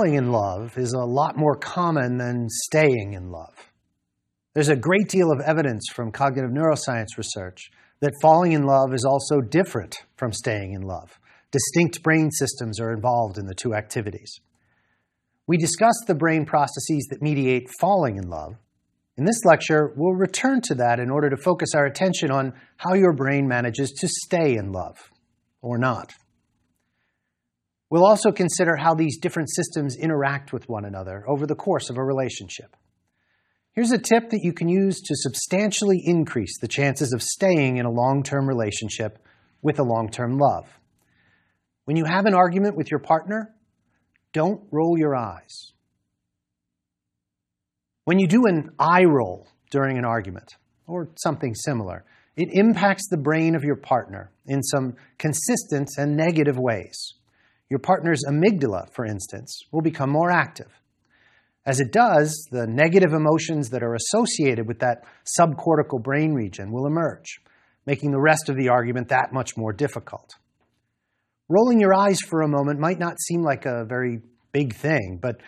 falling in love is a lot more common than staying in love. There's a great deal of evidence from cognitive neuroscience research that falling in love is also different from staying in love. Distinct brain systems are involved in the two activities. We discussed the brain processes that mediate falling in love. In this lecture, we'll return to that in order to focus our attention on how your brain manages to stay in love, or not. We'll also consider how these different systems interact with one another over the course of a relationship. Here's a tip that you can use to substantially increase the chances of staying in a long-term relationship with a long-term love. When you have an argument with your partner, don't roll your eyes. When you do an eye roll during an argument, or something similar, it impacts the brain of your partner in some consistent and negative ways. Your partner's amygdala, for instance, will become more active. As it does, the negative emotions that are associated with that subcortical brain region will emerge, making the rest of the argument that much more difficult. Rolling your eyes for a moment might not seem like a very big thing, but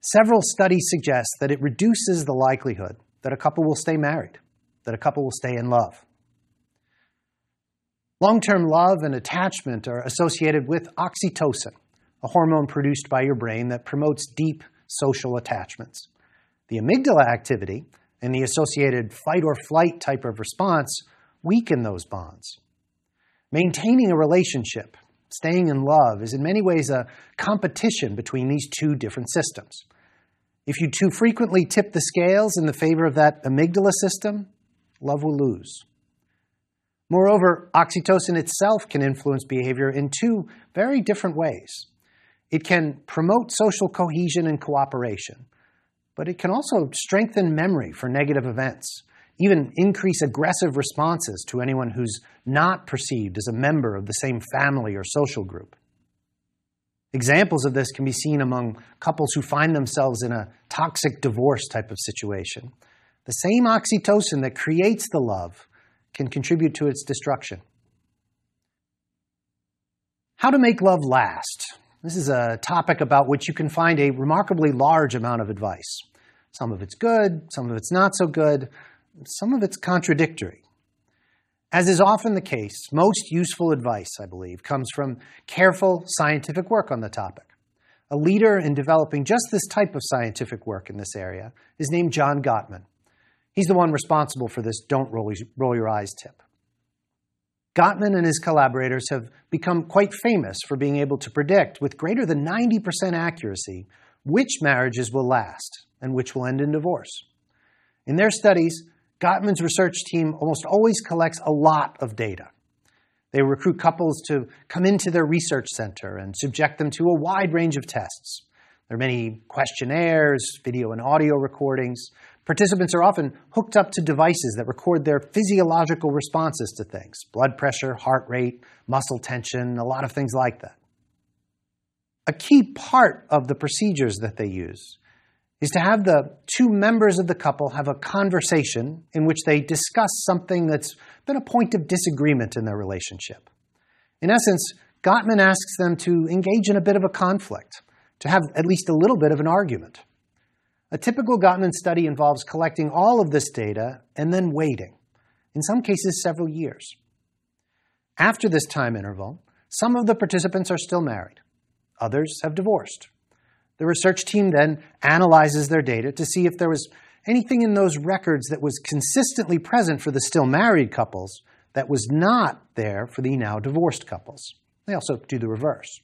several studies suggest that it reduces the likelihood that a couple will stay married, that a couple will stay in love. Long-term love and attachment are associated with oxytocin, a hormone produced by your brain that promotes deep social attachments. The amygdala activity and the associated fight or flight type of response weaken those bonds. Maintaining a relationship, staying in love, is in many ways a competition between these two different systems. If you too frequently tip the scales in the favor of that amygdala system, love will lose. Moreover, oxytocin itself can influence behavior in two very different ways. It can promote social cohesion and cooperation, but it can also strengthen memory for negative events, even increase aggressive responses to anyone who's not perceived as a member of the same family or social group. Examples of this can be seen among couples who find themselves in a toxic divorce type of situation. The same oxytocin that creates the love can contribute to its destruction. How to make love last this is a topic about which you can find a remarkably large amount of advice. Some of it's good, some of it's not so good, some of it's contradictory. As is often the case, most useful advice, I believe, comes from careful scientific work on the topic. A leader in developing just this type of scientific work in this area is named John Gottman. He's the one responsible for this don't roll, roll your eyes tip. Gottman and his collaborators have become quite famous for being able to predict with greater than 90% accuracy which marriages will last and which will end in divorce. In their studies, Gottman's research team almost always collects a lot of data. They recruit couples to come into their research center and subject them to a wide range of tests. There are many questionnaires, video and audio recordings, Participants are often hooked up to devices that record their physiological responses to things blood pressure, heart rate, muscle tension, a lot of things like that. A key part of the procedures that they use is to have the two members of the couple have a conversation in which they discuss something that's been a point of disagreement in their relationship. In essence, Gottman asks them to engage in a bit of a conflict, to have at least a little bit of an argument. A typical Gottman study involves collecting all of this data and then waiting, in some cases several years. After this time interval, some of the participants are still married. Others have divorced. The research team then analyzes their data to see if there was anything in those records that was consistently present for the still married couples that was not there for the now divorced couples. They also do the reverse.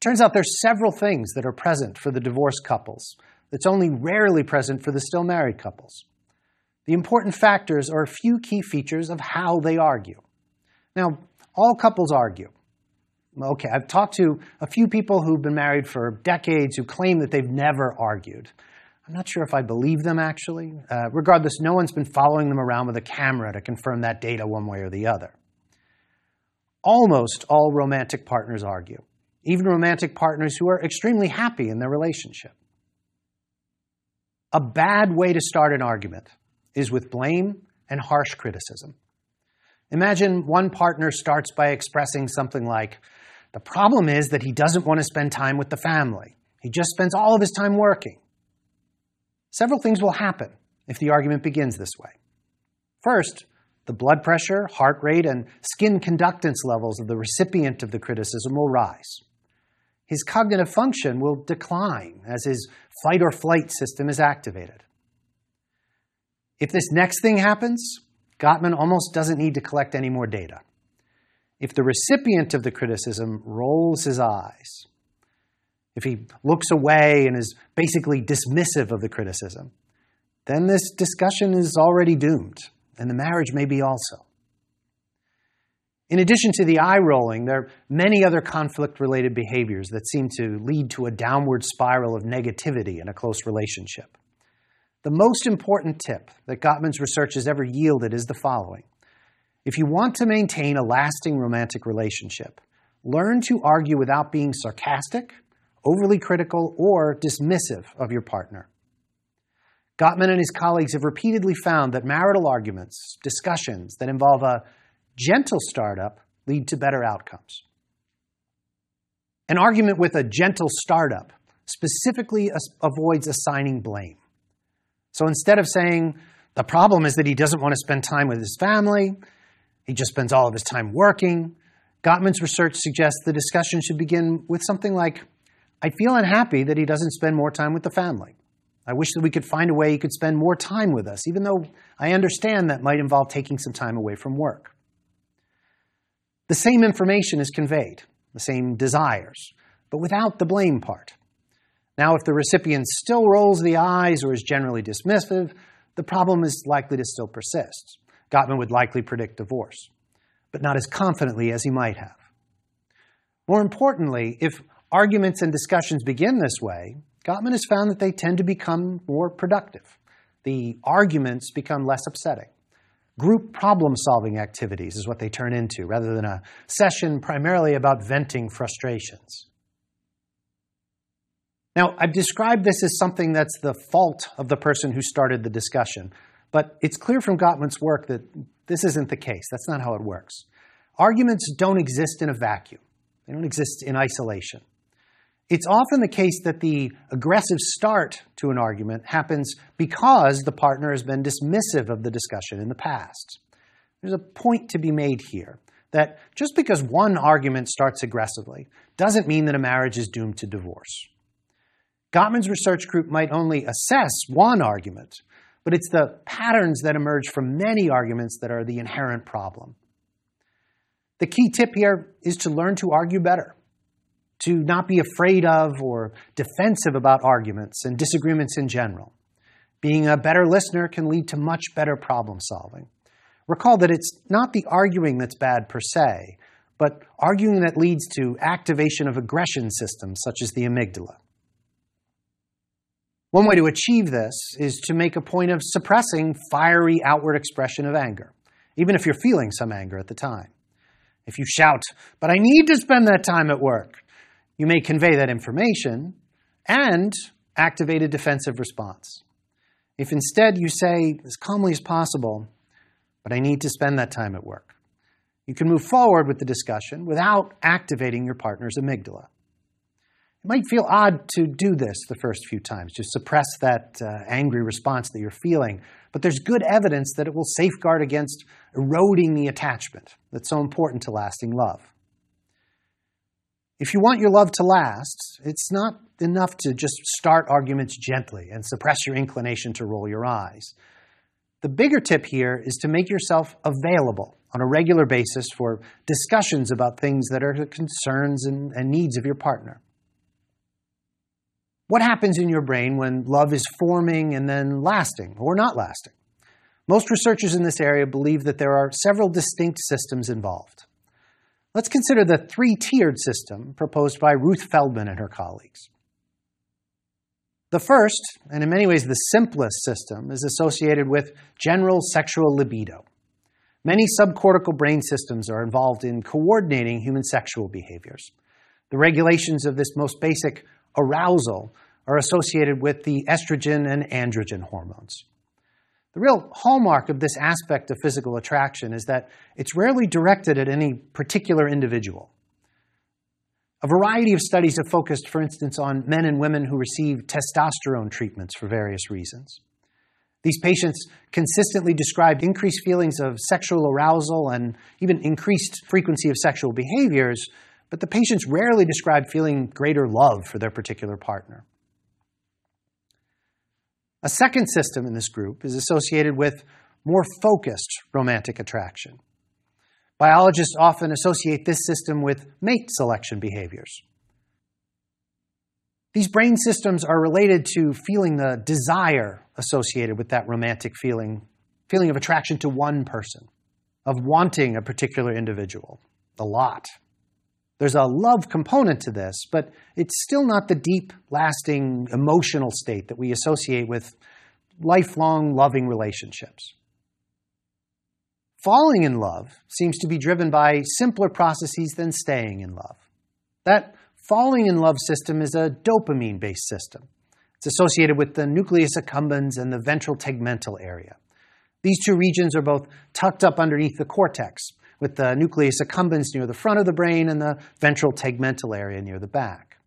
Turns out there's several things that are present for the divorced couples that's only rarely present for the still married couples. The important factors are a few key features of how they argue. Now, all couples argue. Okay, I've talked to a few people who've been married for decades who claim that they've never argued. I'm not sure if I believe them, actually. Uh, regardless, no one's been following them around with a camera to confirm that data one way or the other. Almost all romantic partners argue even romantic partners who are extremely happy in their relationship. A bad way to start an argument is with blame and harsh criticism. Imagine one partner starts by expressing something like, The problem is that he doesn't want to spend time with the family. He just spends all of his time working. Several things will happen if the argument begins this way. First, the blood pressure, heart rate, and skin conductance levels of the recipient of the criticism will rise. His cognitive function will decline as his fight or flight system is activated. If this next thing happens, Gottman almost doesn't need to collect any more data. If the recipient of the criticism rolls his eyes, if he looks away and is basically dismissive of the criticism, then this discussion is already doomed, and the marriage may be also. In addition to the eye rolling, there are many other conflict related behaviors that seem to lead to a downward spiral of negativity in a close relationship. The most important tip that Gottman's research has ever yielded is the following. If you want to maintain a lasting romantic relationship, learn to argue without being sarcastic, overly critical, or dismissive of your partner. Gottman and his colleagues have repeatedly found that marital arguments, discussions that involve a gentle startup, lead to better outcomes. An argument with a gentle startup specifically avoids assigning blame. So instead of saying, the problem is that he doesn't want to spend time with his family, he just spends all of his time working, Gottman's research suggests the discussion should begin with something like, I feel unhappy that he doesn't spend more time with the family. I wish that we could find a way he could spend more time with us, even though I understand that might involve taking some time away from work. The same information is conveyed, the same desires, but without the blame part. Now, if the recipient still rolls the eyes or is generally dismissive, the problem is likely to still persist. Gottman would likely predict divorce, but not as confidently as he might have. More importantly, if arguments and discussions begin this way, Gottman has found that they tend to become more productive. The arguments become less upsetting. Group problem solving activities is what they turn into, rather than a session primarily about venting frustrations. Now, I've described this as something that's the fault of the person who started the discussion, but it's clear from Gottman's work that this isn't the case. That's not how it works. Arguments don't exist in a vacuum, they don't exist in isolation. It's often the case that the aggressive start to an argument happens because the partner has been dismissive of the discussion in the past. There's a point to be made here that just because one argument starts aggressively doesn't mean that a marriage is doomed to divorce. Gottman's research group might only assess one argument, but it's the patterns that emerge from many arguments that are the inherent problem. The key tip here is to learn to argue better, to not be afraid of or defensive about arguments and disagreements in general. Being a better listener can lead to much better problem solving. Recall that it's not the arguing that's bad per se, but arguing that leads to activation of aggression systems such as the amygdala. One way to achieve this is to make a point of suppressing fiery outward expression of anger, even if you're feeling some anger at the time. If you shout, but I need to spend that time at work, you may convey that information and activate a defensive response. If instead you say, as calmly as possible, but I need to spend that time at work, you can move forward with the discussion without activating your partner's amygdala. It might feel odd to do this the first few times, to suppress that uh, angry response that you're feeling, but there's good evidence that it will safeguard against eroding the attachment that's so important to lasting love. If you want your love to last, it's not enough to just start arguments gently and suppress your inclination to roll your eyes. The bigger tip here is to make yourself available on a regular basis for discussions about things that are the concerns and, and needs of your partner. What happens in your brain when love is forming and then lasting or not lasting? Most researchers in this area believe that there are several distinct systems involved. Let's consider the three tiered system proposed by Ruth Feldman and her colleagues. The first, and in many ways the simplest system, is associated with general sexual libido. Many subcortical brain systems are involved in coordinating human sexual behaviors. The regulations of this most basic arousal are associated with the estrogen and androgen hormones. The real hallmark of this aspect of physical attraction is that it's rarely directed at any particular individual. A variety of studies have focused, for instance, on men and women who receive testosterone treatments for various reasons. These patients consistently described increased feelings of sexual arousal and even increased frequency of sexual behaviors, but the patients rarely described feeling greater love for their particular partner. A second system in this group is associated with more focused romantic attraction. Biologists often associate this system with mate selection behaviors. These brain systems are related to feeling the desire associated with that romantic feeling, feeling of attraction to one person, of wanting a particular individual, a lot. There's a love component to this, but it's still not the deep, lasting emotional state that we associate with lifelong loving relationships. Falling in love seems to be driven by simpler processes than staying in love. That falling in love system is a dopamine based system. It's associated with the nucleus accumbens and the ventral tegmental area. These two regions are both tucked up underneath the cortex, with the nucleus accumbens near the front of the brain and the ventral tegmental area near the back.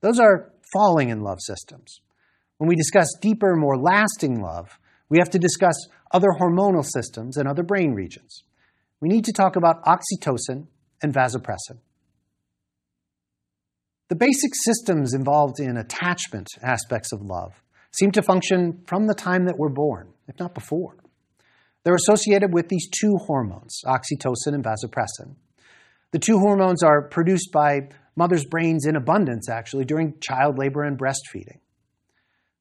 Those are falling in love systems. When we discuss deeper, more lasting love, we have to discuss other hormonal systems and other brain regions. We need to talk about oxytocin and vasopressin. The basic systems involved in attachment aspects of love seem to function from the time that we're born, if not before. They're associated with these two hormones, oxytocin and vasopressin. The two hormones are produced by mothers' brains in abundance, actually, during child labor and breastfeeding.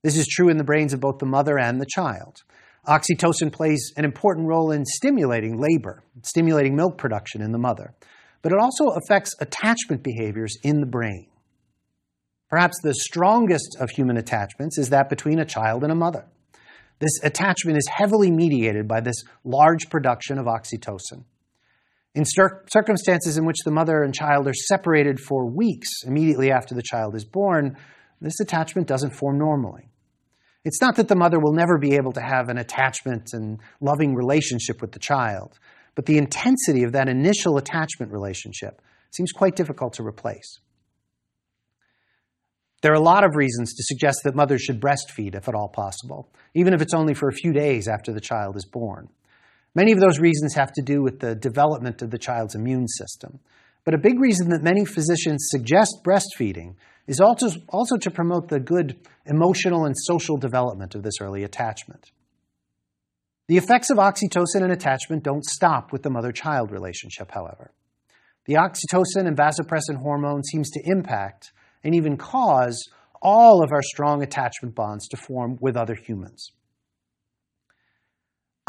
This is true in the brains of both the mother and the child. Oxytocin plays an important role in stimulating labor, stimulating milk production in the mother, but it also affects attachment behaviors in the brain. Perhaps the strongest of human attachments is that between a child and a mother. This attachment is heavily mediated by this large production of oxytocin. In cir- circumstances in which the mother and child are separated for weeks immediately after the child is born, this attachment doesn't form normally. It's not that the mother will never be able to have an attachment and loving relationship with the child, but the intensity of that initial attachment relationship seems quite difficult to replace. There are a lot of reasons to suggest that mothers should breastfeed if at all possible, even if it's only for a few days after the child is born. Many of those reasons have to do with the development of the child's immune system. But a big reason that many physicians suggest breastfeeding is also, also to promote the good emotional and social development of this early attachment. The effects of oxytocin and attachment don't stop with the mother child relationship, however. The oxytocin and vasopressin hormone seems to impact and even cause all of our strong attachment bonds to form with other humans.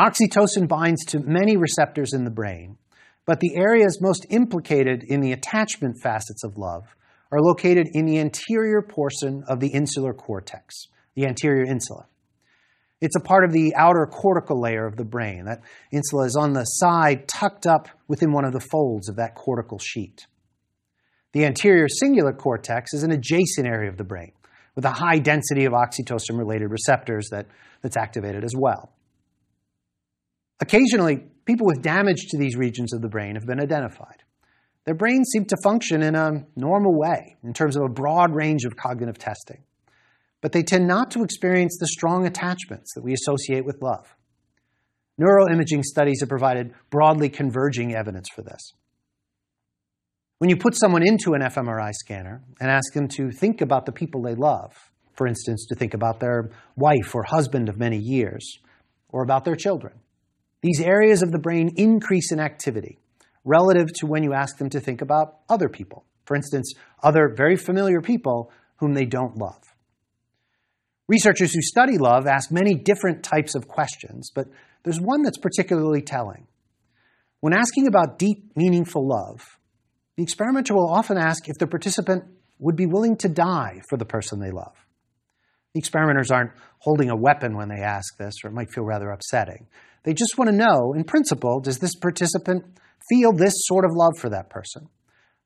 Oxytocin binds to many receptors in the brain, but the areas most implicated in the attachment facets of love are located in the anterior portion of the insular cortex, the anterior insula. It's a part of the outer cortical layer of the brain. That insula is on the side, tucked up within one of the folds of that cortical sheet. The anterior cingulate cortex is an adjacent area of the brain with a high density of oxytocin related receptors that, that's activated as well. Occasionally, people with damage to these regions of the brain have been identified. Their brains seem to function in a normal way in terms of a broad range of cognitive testing, but they tend not to experience the strong attachments that we associate with love. Neuroimaging studies have provided broadly converging evidence for this. When you put someone into an fMRI scanner and ask them to think about the people they love, for instance, to think about their wife or husband of many years, or about their children, these areas of the brain increase in activity relative to when you ask them to think about other people. For instance, other very familiar people whom they don't love. Researchers who study love ask many different types of questions, but there's one that's particularly telling. When asking about deep, meaningful love, the experimenter will often ask if the participant would be willing to die for the person they love. The experimenters aren't holding a weapon when they ask this, or it might feel rather upsetting. They just want to know, in principle, does this participant feel this sort of love for that person.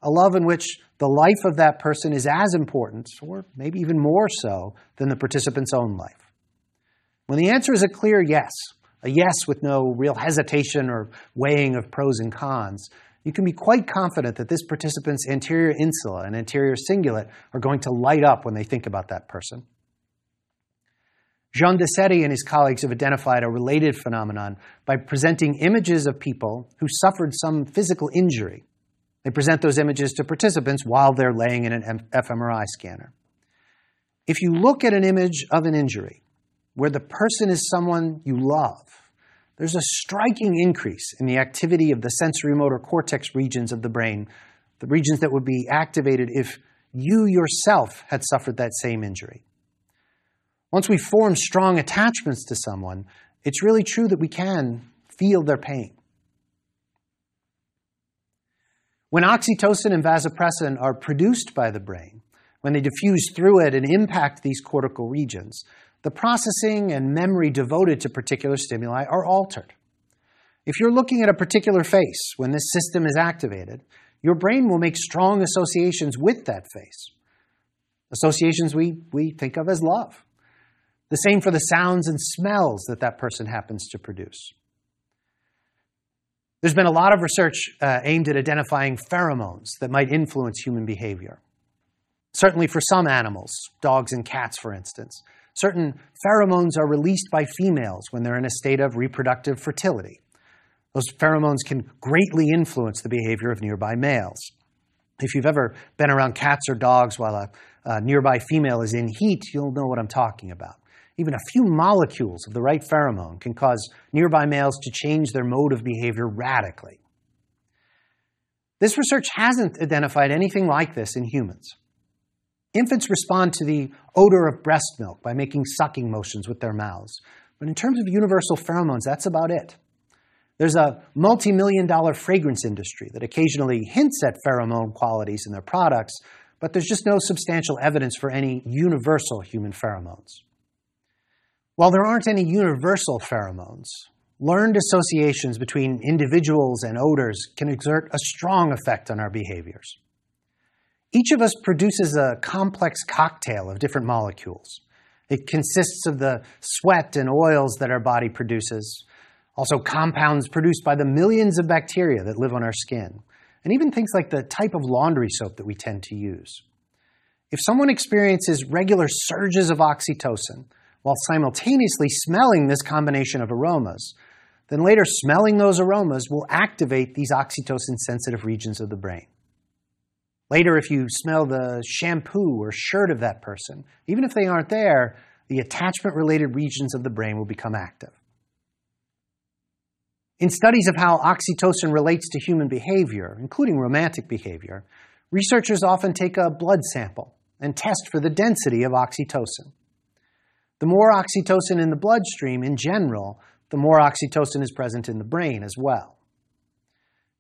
A love in which the life of that person is as important, or maybe even more so, than the participant's own life. When the answer is a clear yes, a yes with no real hesitation or weighing of pros and cons, you can be quite confident that this participant's anterior insula and anterior cingulate are going to light up when they think about that person. Jean Decety and his colleagues have identified a related phenomenon by presenting images of people who suffered some physical injury. They present those images to participants while they're laying in an fMRI scanner. If you look at an image of an injury where the person is someone you love, there's a striking increase in the activity of the sensory motor cortex regions of the brain, the regions that would be activated if you yourself had suffered that same injury. Once we form strong attachments to someone, it's really true that we can feel their pain. When oxytocin and vasopressin are produced by the brain, when they diffuse through it and impact these cortical regions, the processing and memory devoted to particular stimuli are altered. If you're looking at a particular face when this system is activated, your brain will make strong associations with that face. Associations we, we think of as love. The same for the sounds and smells that that person happens to produce. There's been a lot of research uh, aimed at identifying pheromones that might influence human behavior. Certainly for some animals, dogs and cats, for instance, certain pheromones are released by females when they're in a state of reproductive fertility. Those pheromones can greatly influence the behavior of nearby males. If you've ever been around cats or dogs while a, a nearby female is in heat, you'll know what I'm talking about. Even a few molecules of the right pheromone can cause nearby males to change their mode of behavior radically. This research hasn't identified anything like this in humans. Infants respond to the odor of breast milk by making sucking motions with their mouths. But in terms of universal pheromones, that's about it. There's a multi million dollar fragrance industry that occasionally hints at pheromone qualities in their products, but there's just no substantial evidence for any universal human pheromones. While there aren't any universal pheromones, learned associations between individuals and odors can exert a strong effect on our behaviors. Each of us produces a complex cocktail of different molecules. It consists of the sweat and oils that our body produces, also compounds produced by the millions of bacteria that live on our skin, and even things like the type of laundry soap that we tend to use. If someone experiences regular surges of oxytocin, while simultaneously smelling this combination of aromas, then later smelling those aromas will activate these oxytocin sensitive regions of the brain. Later, if you smell the shampoo or shirt of that person, even if they aren't there, the attachment related regions of the brain will become active. In studies of how oxytocin relates to human behavior, including romantic behavior, researchers often take a blood sample and test for the density of oxytocin. The more oxytocin in the bloodstream in general, the more oxytocin is present in the brain as well.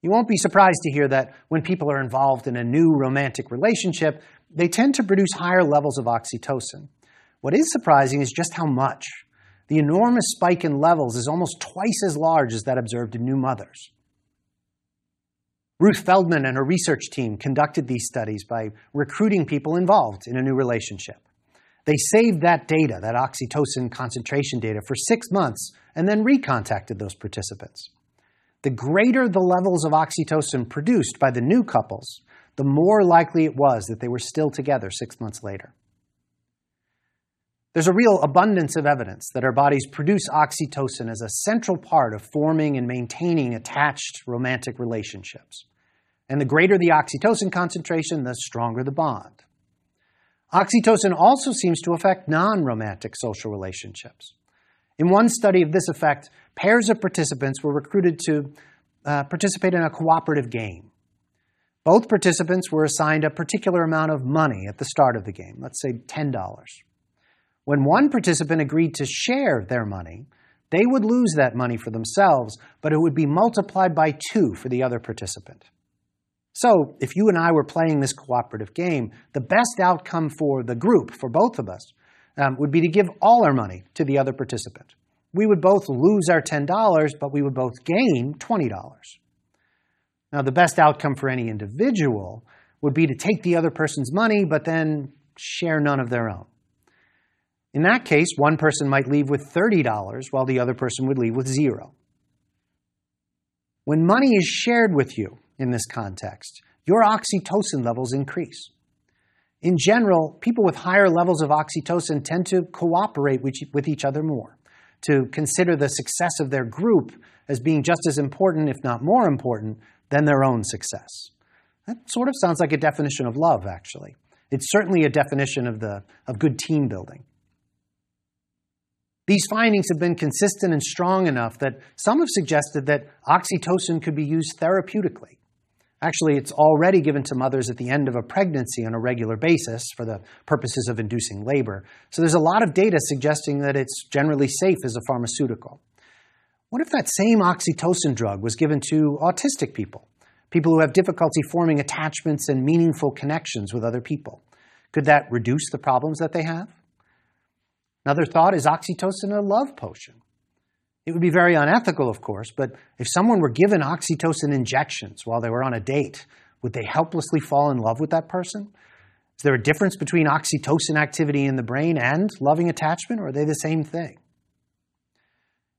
You won't be surprised to hear that when people are involved in a new romantic relationship, they tend to produce higher levels of oxytocin. What is surprising is just how much. The enormous spike in levels is almost twice as large as that observed in new mothers. Ruth Feldman and her research team conducted these studies by recruiting people involved in a new relationship. They saved that data, that oxytocin concentration data, for six months and then recontacted those participants. The greater the levels of oxytocin produced by the new couples, the more likely it was that they were still together six months later. There's a real abundance of evidence that our bodies produce oxytocin as a central part of forming and maintaining attached romantic relationships. And the greater the oxytocin concentration, the stronger the bond. Oxytocin also seems to affect non romantic social relationships. In one study of this effect, pairs of participants were recruited to uh, participate in a cooperative game. Both participants were assigned a particular amount of money at the start of the game, let's say $10. When one participant agreed to share their money, they would lose that money for themselves, but it would be multiplied by two for the other participant. So, if you and I were playing this cooperative game, the best outcome for the group, for both of us, um, would be to give all our money to the other participant. We would both lose our $10, but we would both gain $20. Now, the best outcome for any individual would be to take the other person's money, but then share none of their own. In that case, one person might leave with $30 while the other person would leave with zero. When money is shared with you, in this context, your oxytocin levels increase. In general, people with higher levels of oxytocin tend to cooperate with each other more, to consider the success of their group as being just as important, if not more important, than their own success. That sort of sounds like a definition of love, actually. It's certainly a definition of, the, of good team building. These findings have been consistent and strong enough that some have suggested that oxytocin could be used therapeutically. Actually, it's already given to mothers at the end of a pregnancy on a regular basis for the purposes of inducing labor. So there's a lot of data suggesting that it's generally safe as a pharmaceutical. What if that same oxytocin drug was given to autistic people, people who have difficulty forming attachments and meaningful connections with other people? Could that reduce the problems that they have? Another thought is oxytocin a love potion? It would be very unethical, of course, but if someone were given oxytocin injections while they were on a date, would they helplessly fall in love with that person? Is there a difference between oxytocin activity in the brain and loving attachment, or are they the same thing?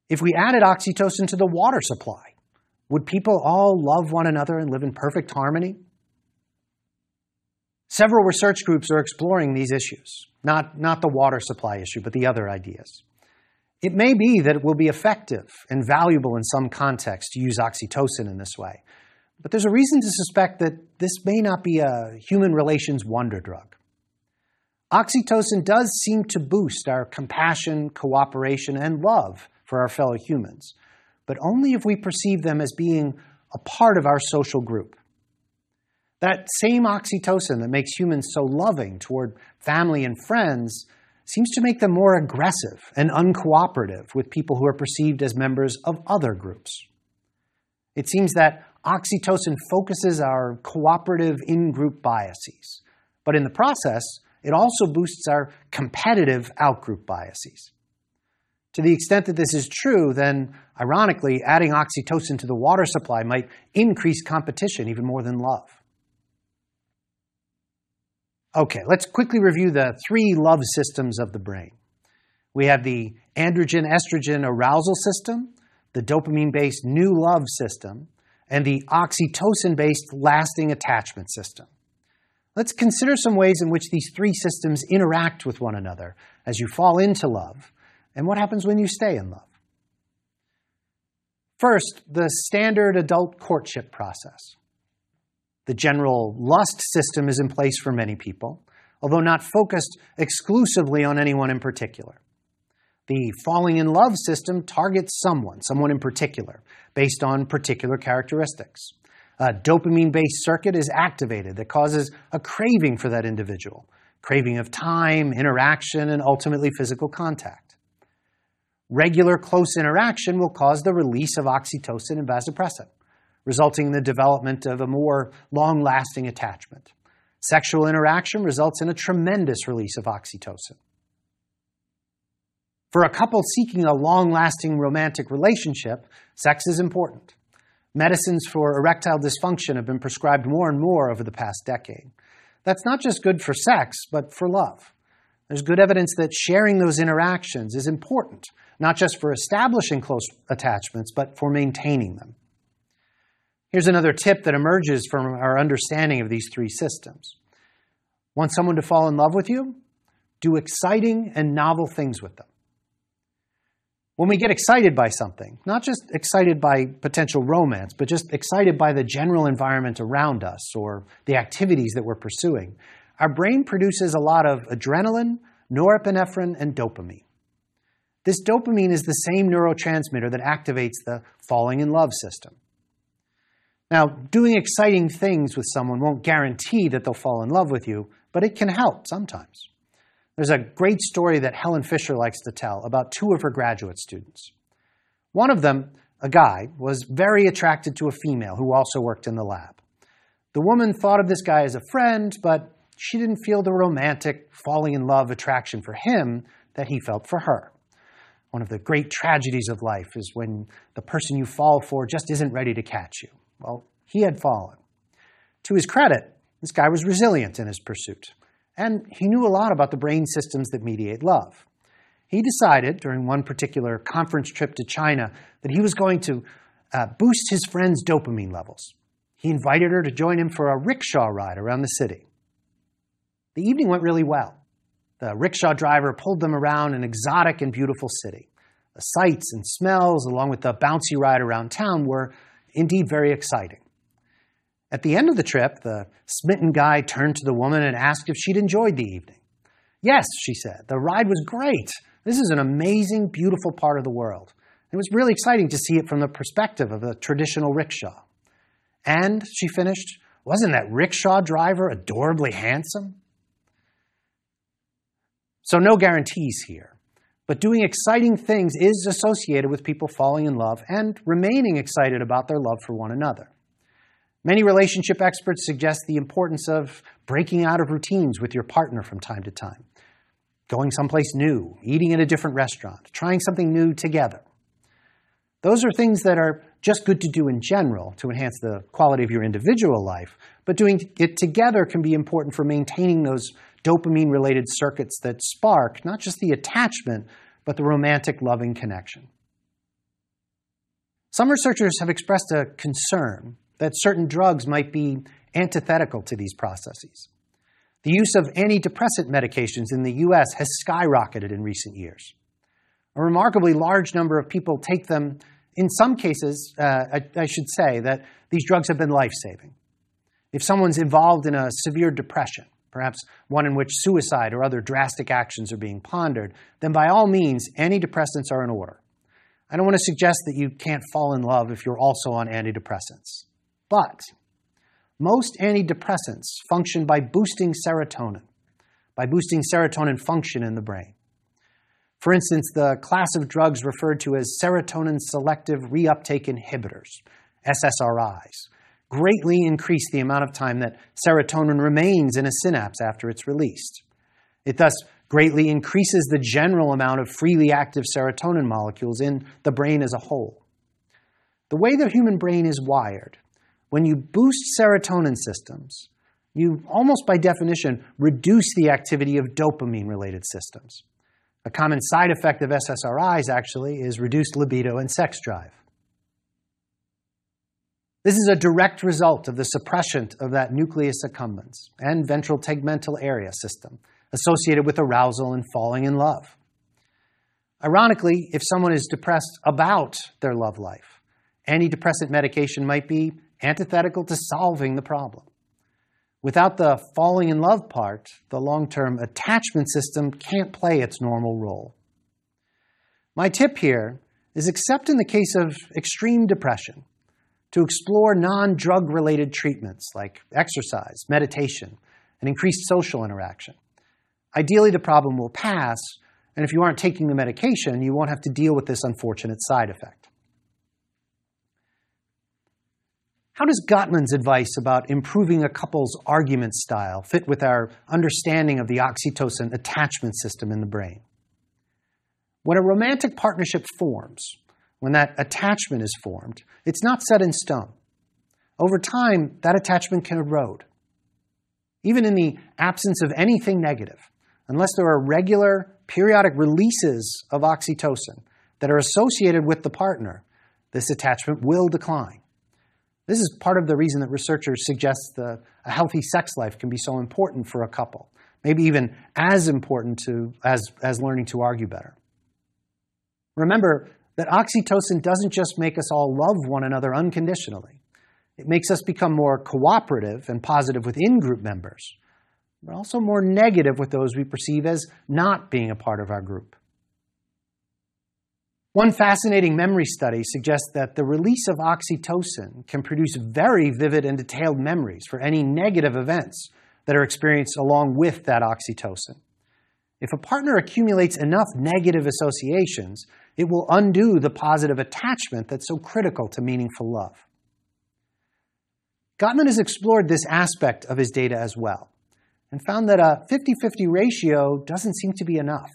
If we added oxytocin to the water supply, would people all love one another and live in perfect harmony? Several research groups are exploring these issues, not, not the water supply issue, but the other ideas. It may be that it will be effective and valuable in some context to use oxytocin in this way, but there's a reason to suspect that this may not be a human relations wonder drug. Oxytocin does seem to boost our compassion, cooperation, and love for our fellow humans, but only if we perceive them as being a part of our social group. That same oxytocin that makes humans so loving toward family and friends seems to make them more aggressive and uncooperative with people who are perceived as members of other groups. It seems that oxytocin focuses our cooperative in group biases, but in the process, it also boosts our competitive out group biases. To the extent that this is true, then ironically, adding oxytocin to the water supply might increase competition even more than love. Okay, let's quickly review the three love systems of the brain. We have the androgen estrogen arousal system, the dopamine based new love system, and the oxytocin based lasting attachment system. Let's consider some ways in which these three systems interact with one another as you fall into love, and what happens when you stay in love. First, the standard adult courtship process. The general lust system is in place for many people, although not focused exclusively on anyone in particular. The falling in love system targets someone, someone in particular, based on particular characteristics. A dopamine based circuit is activated that causes a craving for that individual, craving of time, interaction, and ultimately physical contact. Regular close interaction will cause the release of oxytocin and vasopressin resulting in the development of a more long lasting attachment. Sexual interaction results in a tremendous release of oxytocin. For a couple seeking a long lasting romantic relationship, sex is important. Medicines for erectile dysfunction have been prescribed more and more over the past decade. That's not just good for sex, but for love. There's good evidence that sharing those interactions is important, not just for establishing close attachments, but for maintaining them. Here's another tip that emerges from our understanding of these three systems. Want someone to fall in love with you? Do exciting and novel things with them. When we get excited by something, not just excited by potential romance, but just excited by the general environment around us or the activities that we're pursuing, our brain produces a lot of adrenaline, norepinephrine, and dopamine. This dopamine is the same neurotransmitter that activates the falling in love system. Now, doing exciting things with someone won't guarantee that they'll fall in love with you, but it can help sometimes. There's a great story that Helen Fisher likes to tell about two of her graduate students. One of them, a guy, was very attracted to a female who also worked in the lab. The woman thought of this guy as a friend, but she didn't feel the romantic, falling in love attraction for him that he felt for her. One of the great tragedies of life is when the person you fall for just isn't ready to catch you. Well, he had fallen. To his credit, this guy was resilient in his pursuit, and he knew a lot about the brain systems that mediate love. He decided during one particular conference trip to China that he was going to uh, boost his friend's dopamine levels. he invited her to join him for a rickshaw ride around the city. The evening went really well. The rickshaw driver pulled them around an exotic and beautiful city. The sights and smells, along with the bouncy ride around town, were indeed very exciting. At the end of the trip, the smitten guy turned to the woman and asked if she'd enjoyed the evening. Yes, she said, the ride was great. This is an amazing, beautiful part of the world. It was really exciting to see it from the perspective of a traditional rickshaw. And, she finished, wasn't that rickshaw driver adorably handsome? So, no guarantees here. But doing exciting things is associated with people falling in love and remaining excited about their love for one another. Many relationship experts suggest the importance of breaking out of routines with your partner from time to time, going someplace new, eating at a different restaurant, trying something new together. Those are things that are just good to do in general to enhance the quality of your individual life, but doing it together can be important for maintaining those dopamine related circuits that spark not just the attachment, but the romantic loving connection. Some researchers have expressed a concern that certain drugs might be antithetical to these processes. The use of antidepressant medications in the US has skyrocketed in recent years. A remarkably large number of people take them. In some cases, uh, I, I should say that these drugs have been life saving. If someone's involved in a severe depression, perhaps one in which suicide or other drastic actions are being pondered, then by all means, antidepressants are in order. I don't want to suggest that you can't fall in love if you're also on antidepressants. But most antidepressants function by boosting serotonin, by boosting serotonin function in the brain. For instance, the class of drugs referred to as serotonin selective reuptake inhibitors, SSRIs, greatly increase the amount of time that serotonin remains in a synapse after it's released. It thus greatly increases the general amount of freely active serotonin molecules in the brain as a whole. The way the human brain is wired when you boost serotonin systems, you almost by definition reduce the activity of dopamine related systems. A common side effect of SSRIs actually is reduced libido and sex drive. This is a direct result of the suppression of that nucleus accumbens and ventral tegmental area system associated with arousal and falling in love. Ironically, if someone is depressed about their love life, any antidepressant medication might be antithetical to solving the problem. Without the falling in love part, the long term attachment system can't play its normal role. My tip here is except in the case of extreme depression, to explore non drug related treatments like exercise, meditation, and increased social interaction. Ideally, the problem will pass, and if you aren't taking the medication, you won't have to deal with this unfortunate side effect. How does Gottman's advice about improving a couple's argument style fit with our understanding of the oxytocin attachment system in the brain? When a romantic partnership forms, when that attachment is formed, it's not set in stone. Over time, that attachment can erode. Even in the absence of anything negative, unless there are regular, periodic releases of oxytocin that are associated with the partner, this attachment will decline. This is part of the reason that researchers suggest the, a healthy sex life can be so important for a couple, maybe even as important to, as, as learning to argue better. Remember that oxytocin doesn't just make us all love one another unconditionally. It makes us become more cooperative and positive with in group members, but also more negative with those we perceive as not being a part of our group. One fascinating memory study suggests that the release of oxytocin can produce very vivid and detailed memories for any negative events that are experienced along with that oxytocin. If a partner accumulates enough negative associations, it will undo the positive attachment that's so critical to meaningful love. Gottman has explored this aspect of his data as well and found that a 50 50 ratio doesn't seem to be enough.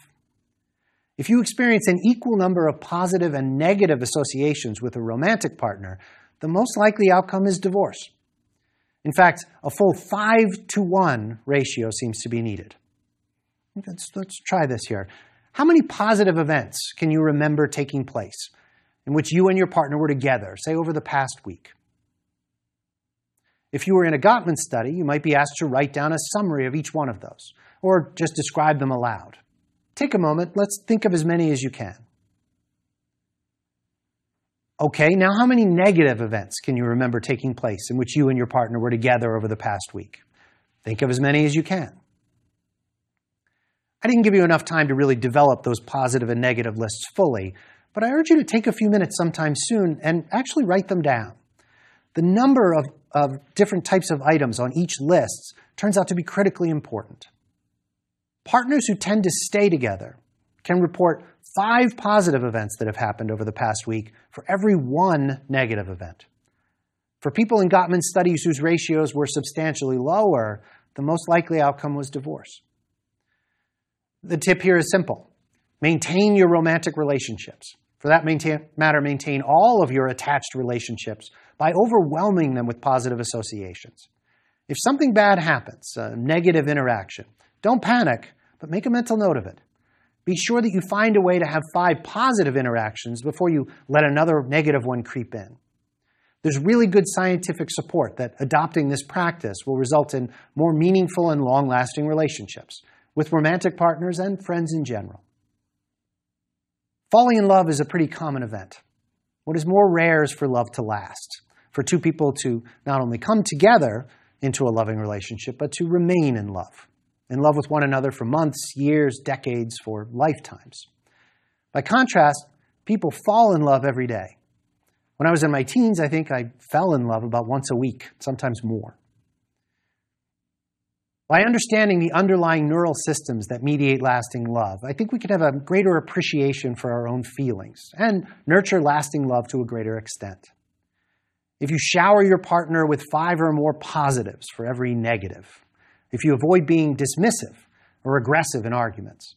If you experience an equal number of positive and negative associations with a romantic partner, the most likely outcome is divorce. In fact, a full 5 to 1 ratio seems to be needed. Let's, let's try this here. How many positive events can you remember taking place in which you and your partner were together, say over the past week? If you were in a Gottman study, you might be asked to write down a summary of each one of those, or just describe them aloud. Take a moment, let's think of as many as you can. Okay, now how many negative events can you remember taking place in which you and your partner were together over the past week? Think of as many as you can. I didn't give you enough time to really develop those positive and negative lists fully, but I urge you to take a few minutes sometime soon and actually write them down. The number of, of different types of items on each list turns out to be critically important. Partners who tend to stay together can report five positive events that have happened over the past week for every one negative event. For people in Gottman studies whose ratios were substantially lower, the most likely outcome was divorce. The tip here is simple. Maintain your romantic relationships. For that maintain, matter, maintain all of your attached relationships by overwhelming them with positive associations. If something bad happens, a negative interaction, don't panic, but make a mental note of it. Be sure that you find a way to have five positive interactions before you let another negative one creep in. There's really good scientific support that adopting this practice will result in more meaningful and long lasting relationships with romantic partners and friends in general. Falling in love is a pretty common event. What is more rare is for love to last, for two people to not only come together into a loving relationship, but to remain in love, in love with one another for months, years, decades, for lifetimes. By contrast, people fall in love every day. When I was in my teens, I think I fell in love about once a week, sometimes more. By understanding the underlying neural systems that mediate lasting love, I think we can have a greater appreciation for our own feelings and nurture lasting love to a greater extent. If you shower your partner with five or more positives for every negative, if you avoid being dismissive or aggressive in arguments,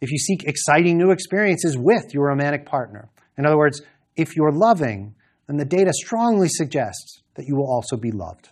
if you seek exciting new experiences with your romantic partner, in other words, if you're loving, then the data strongly suggests that you will also be loved.